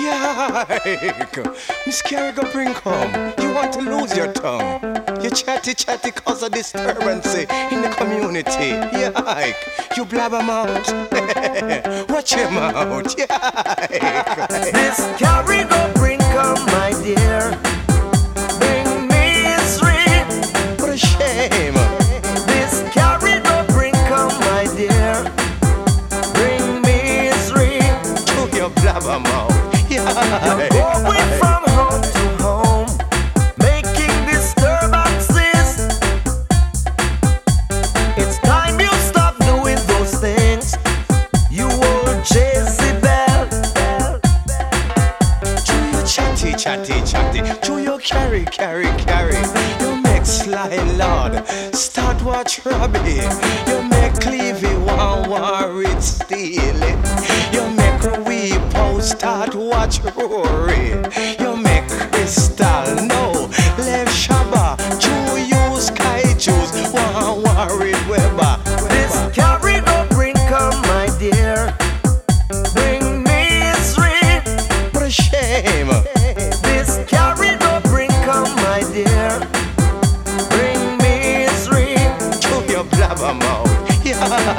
Yike, Miss Carrigo bring come. You want to lose your tongue. You chatty chatty cause a disturbance in the community. Yike, you blabber mouth. Watch your mouth. Yike. Miss Carrigo bring come, my dear. Bring misery. What a shame. Miss Carrigo bring come, my dear. Bring misery. To your blabber mouth. Chatty, chatty. To your carry, carry, carry. You make sly lord start watch Robbie. You make Clevie one worried Steely. You make we post start watch Rory. You make Crystal no left Shabba. To use Sky Juice one Weber. This dear. Bring misery. To your blabber mouth.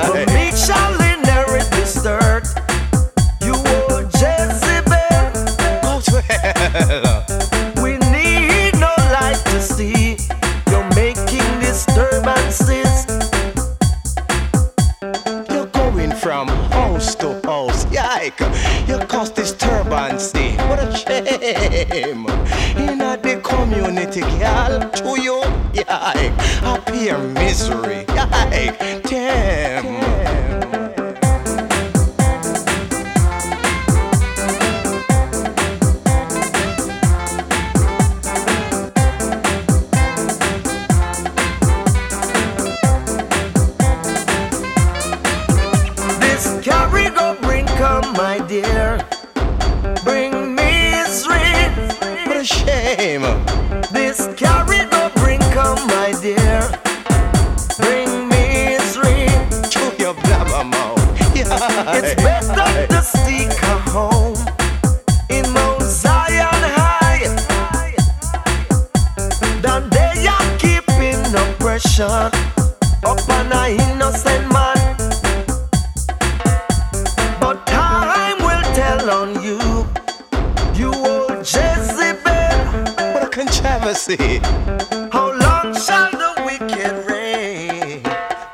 But Yeah. me shall inherit this dirt. You old Jezebel. Go to hell. We need no light to see. You're making disturbances. You're going from house to house. Yike, you cause disturbance. eh? What a shame. Community, girl, to you, yike, appear misery. Yike, damn. My dear. Bring misery. Shame. This carry go bring come, my dear. Bring misery. To your blabber mouth. It's better to seek a home in Mount Zion High than they are keeping oppression upon a innocent man. Controversy. How long shall the wicked reign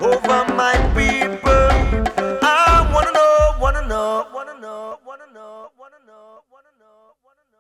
over my people? I wanna know, wanna know, wanna know, wanna know, wanna know, wanna know, wanna know.